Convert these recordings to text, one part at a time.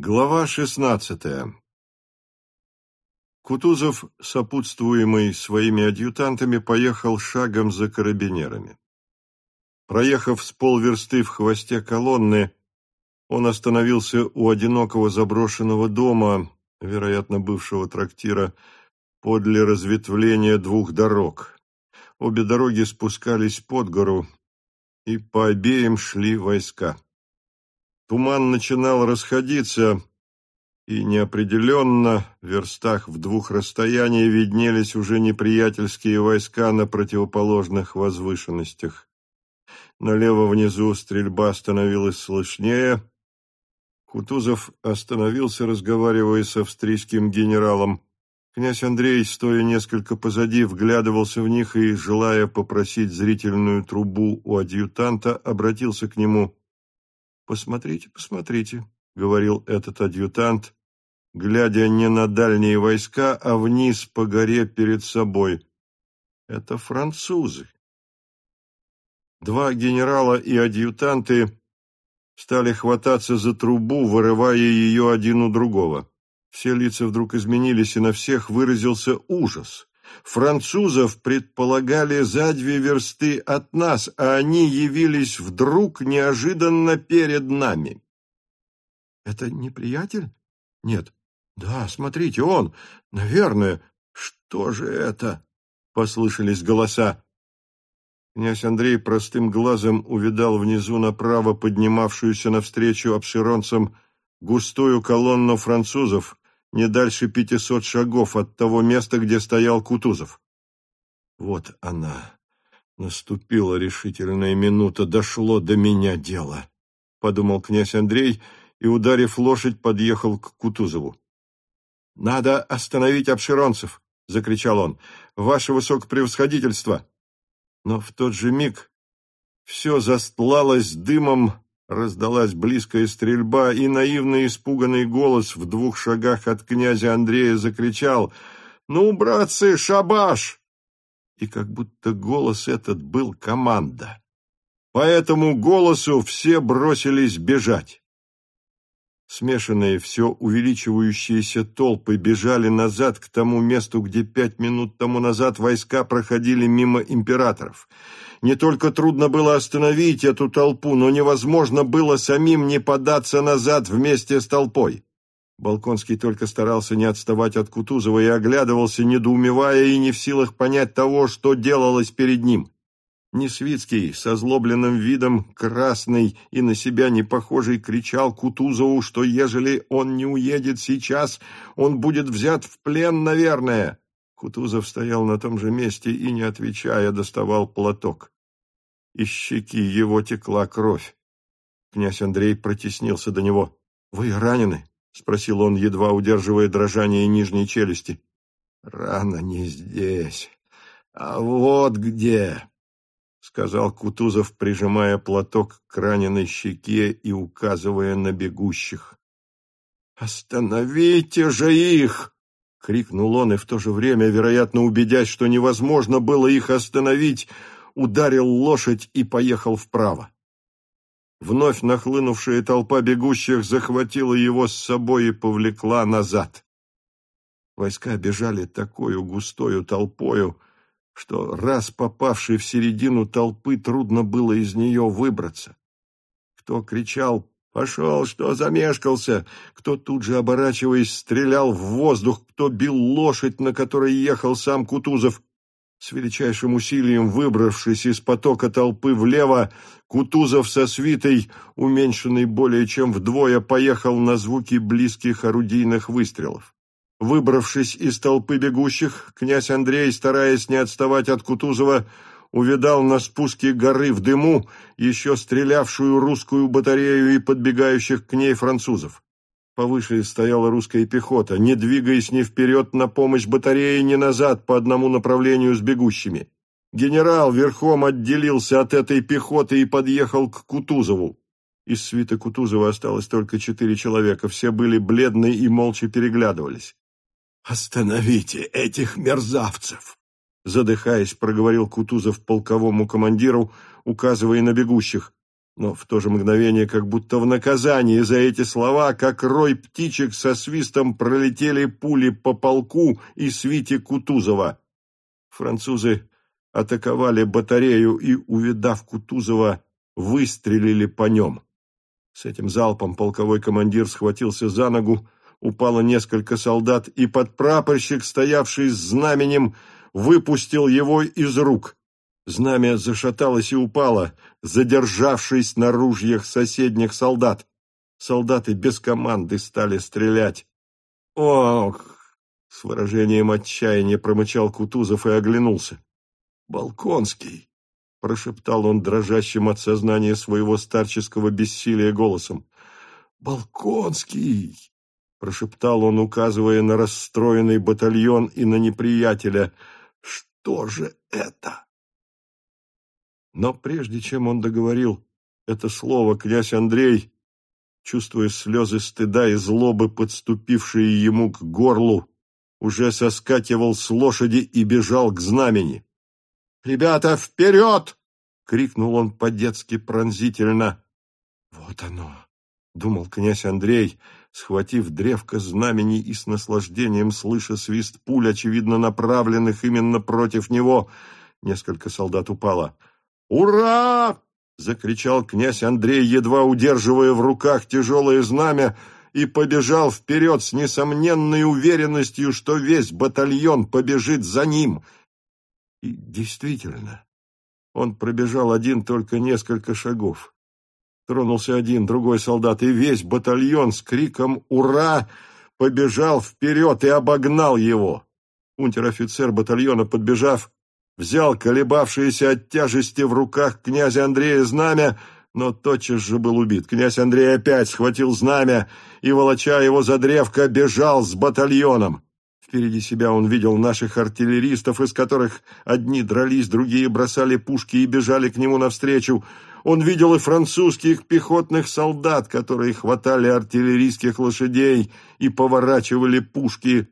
Глава шестнадцатая Кутузов, сопутствуемый своими адъютантами, поехал шагом за карабинерами. Проехав с полверсты в хвосте колонны, он остановился у одинокого заброшенного дома, вероятно, бывшего трактира, подле разветвления двух дорог. Обе дороги спускались под гору, и по обеим шли войска. Туман начинал расходиться, и неопределенно в верстах в двух расстояниях виднелись уже неприятельские войска на противоположных возвышенностях. Налево внизу стрельба становилась слышнее. Кутузов остановился, разговаривая с австрийским генералом. Князь Андрей, стоя несколько позади, вглядывался в них и, желая попросить зрительную трубу у адъютанта, обратился к нему. «Посмотрите, посмотрите», — говорил этот адъютант, глядя не на дальние войска, а вниз по горе перед собой. «Это французы». Два генерала и адъютанты стали хвататься за трубу, вырывая ее один у другого. Все лица вдруг изменились, и на всех выразился ужас. Французов предполагали за две версты от нас, а они явились вдруг неожиданно перед нами. Это неприятель? Нет. Да, смотрите, он. Наверное. Что же это? Послышались голоса. Князь Андрей простым глазом увидал внизу направо поднимавшуюся навстречу обширонцам густую колонну французов, не дальше пятисот шагов от того места, где стоял Кутузов. Вот она. Наступила решительная минута, дошло до меня дело, — подумал князь Андрей и, ударив лошадь, подъехал к Кутузову. — Надо остановить обширонцев, — закричал он, — ваше высокопревосходительство. Но в тот же миг все застлалось дымом, Раздалась близкая стрельба, и наивный испуганный голос в двух шагах от князя Андрея закричал «Ну, братцы, шабаш!» И как будто голос этот был команда. По этому голосу все бросились бежать. Смешанные, все увеличивающиеся толпы бежали назад к тому месту, где пять минут тому назад войска проходили мимо императоров. Не только трудно было остановить эту толпу, но невозможно было самим не податься назад вместе с толпой. Балконский только старался не отставать от Кутузова и оглядывался, недоумевая и не в силах понять того, что делалось перед ним. Несвицкий, с озлобленным видом, красный и на себя не похожий, кричал Кутузову, что ежели он не уедет сейчас, он будет взят в плен, наверное. Кутузов стоял на том же месте и, не отвечая, доставал платок. Из щеки его текла кровь. Князь Андрей протеснился до него. — Вы ранены? — спросил он, едва удерживая дрожание нижней челюсти. — Рана не здесь, а вот где, — сказал Кутузов, прижимая платок к раненой щеке и указывая на бегущих. «Остановите же их!» — крикнул он, и в то же время, вероятно, убедясь, что невозможно было их остановить, ударил лошадь и поехал вправо. Вновь нахлынувшая толпа бегущих захватила его с собой и повлекла назад. Войска бежали такую густою толпою, что раз попавший в середину толпы трудно было из нее выбраться. Кто кричал «Пошел, что замешкался!» Кто тут же, оборачиваясь, стрелял в воздух, кто бил лошадь, на которой ехал сам Кутузов. С величайшим усилием выбравшись из потока толпы влево, Кутузов со свитой, уменьшенный более чем вдвое, поехал на звуки близких орудийных выстрелов. Выбравшись из толпы бегущих, князь Андрей, стараясь не отставать от Кутузова, увидал на спуске горы в дыму еще стрелявшую русскую батарею и подбегающих к ней французов. Повыше стояла русская пехота, не двигаясь ни вперед на помощь батарее, ни назад по одному направлению с бегущими. Генерал верхом отделился от этой пехоты и подъехал к Кутузову. Из свита Кутузова осталось только четыре человека, все были бледны и молча переглядывались. «Остановите этих мерзавцев!» Задыхаясь, проговорил Кутузов полковому командиру, указывая на бегущих. Но в то же мгновение, как будто в наказание за эти слова, как рой птичек со свистом пролетели пули по полку и свите Кутузова. Французы атаковали батарею и, увидав Кутузова, выстрелили по нем. С этим залпом полковой командир схватился за ногу, упало несколько солдат, и подпрапорщик, стоявший с знаменем, выпустил его из рук. Знамя зашаталось и упало, задержавшись на ружьях соседних солдат. Солдаты без команды стали стрелять. «Ох!» — с выражением отчаяния промычал Кутузов и оглянулся. «Балконский!» — прошептал он дрожащим от сознания своего старческого бессилия голосом. «Балконский!» — прошептал он, указывая на расстроенный батальон и на неприятеля. «Что же это?» Но прежде чем он договорил это слово, князь Андрей, чувствуя слезы стыда и злобы, подступившие ему к горлу, уже соскакивал с лошади и бежал к знамени. «Ребята, вперед!» — крикнул он по-детски пронзительно. «Вот оно!» — думал князь Андрей, схватив древко знамени и с наслаждением слыша свист пуль, очевидно направленных именно против него. Несколько солдат упало. «Ура!» — закричал князь Андрей, едва удерживая в руках тяжелое знамя, и побежал вперед с несомненной уверенностью, что весь батальон побежит за ним. И действительно, он пробежал один только несколько шагов. Тронулся один, другой солдат, и весь батальон с криком «Ура!» побежал вперед и обогнал его. Унтер-офицер батальона, подбежав, взял колебавшееся от тяжести в руках князя Андрея знамя, но тотчас же был убит. Князь Андрей опять схватил знамя и, волоча его за древко, бежал с батальоном. Впереди себя он видел наших артиллеристов, из которых одни дрались, другие бросали пушки и бежали к нему навстречу. Он видел и французских пехотных солдат, которые хватали артиллерийских лошадей и поворачивали пушки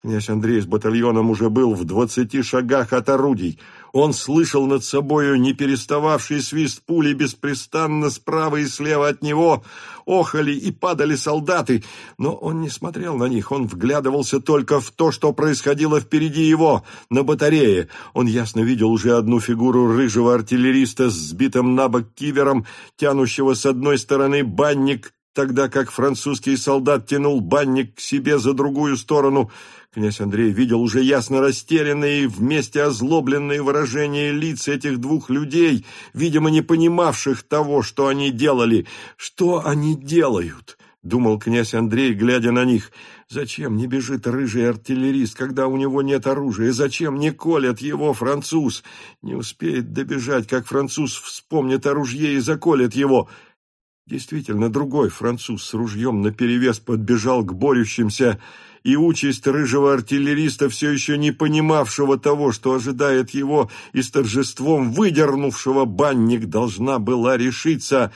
Князь Андрей с батальоном уже был в двадцати шагах от орудий. Он слышал над собою не перестававший свист пули беспрестанно справа и слева от него. Охали и падали солдаты, но он не смотрел на них. Он вглядывался только в то, что происходило впереди его, на батарее. Он ясно видел уже одну фигуру рыжего артиллериста с сбитым на бок кивером, тянущего с одной стороны банник, тогда как французский солдат тянул банник к себе за другую сторону — Князь Андрей видел уже ясно растерянные и вместе озлобленные выражения лиц этих двух людей, видимо, не понимавших того, что они делали. Что они делают? — думал князь Андрей, глядя на них. «Зачем не бежит рыжий артиллерист, когда у него нет оружия? Зачем не колет его француз? Не успеет добежать, как француз вспомнит о ружье и заколет его». Действительно, другой француз с ружьем наперевес подбежал к борющимся, и участь рыжего артиллериста, все еще не понимавшего того, что ожидает его, и с торжеством выдернувшего банник, должна была решиться.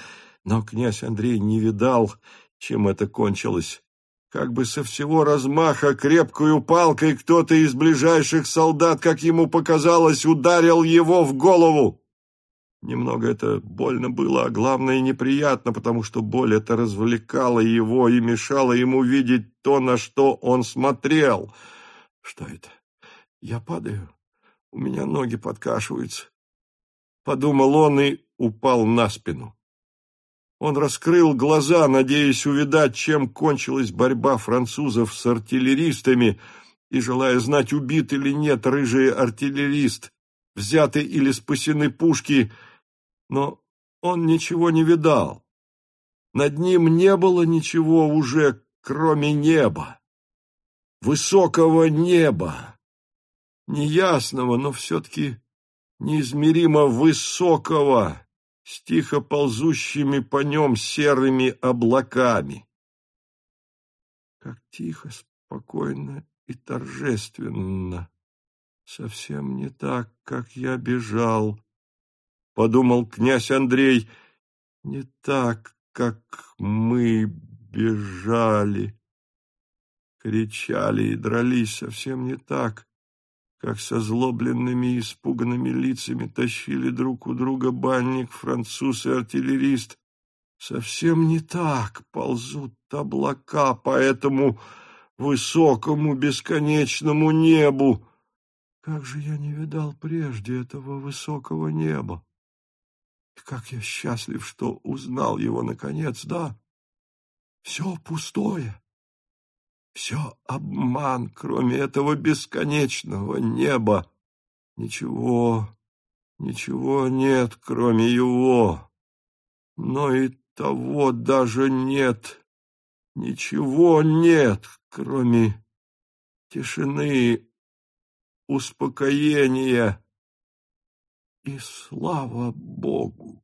Но князь Андрей не видал, чем это кончилось. Как бы со всего размаха крепкую палкой кто-то из ближайших солдат, как ему показалось, ударил его в голову. Немного это больно было, а главное неприятно, потому что боль это развлекала его и мешала ему видеть то, на что он смотрел. Что это? Я падаю? У меня ноги подкашиваются. Подумал он и упал на спину. Он раскрыл глаза, надеясь увидать, чем кончилась борьба французов с артиллеристами, и желая знать, убит или нет рыжий артиллерист, взяты или спасены пушки — но он ничего не видал. Над ним не было ничего уже, кроме неба. Высокого неба. Неясного, но все-таки неизмеримо высокого, с тихо ползущими по нем серыми облаками. Как тихо, спокойно и торжественно. Совсем не так, как я бежал, — подумал князь Андрей, — не так, как мы бежали, кричали и дрались, совсем не так, как со злобленными и испуганными лицами тащили друг у друга банник, француз и артиллерист, Совсем не так ползут облака по этому высокому бесконечному небу. Как же я не видал прежде этого высокого неба! Как я счастлив, что узнал его наконец, да? Все пустое, все обман, кроме этого бесконечного неба. Ничего, ничего нет, кроме его. Но и того даже нет. Ничего нет, кроме тишины, успокоения и слава Богу.